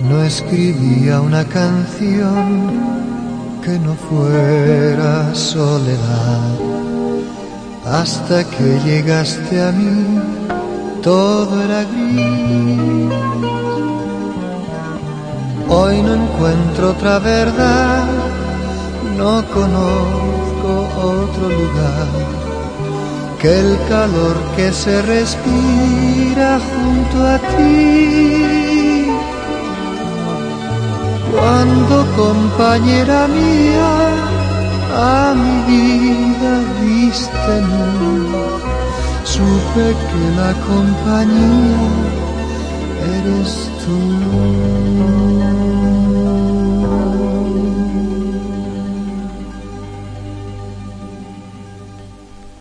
no escribía una canción que no fuera soledad. Hasta que llegaste a mí, todo era gris. Hoy no encuentro otra verdad, no conozco otro lugar que el calor que se respira junto a ti. Cuando compañera mía a mi vida viste supe que la compañía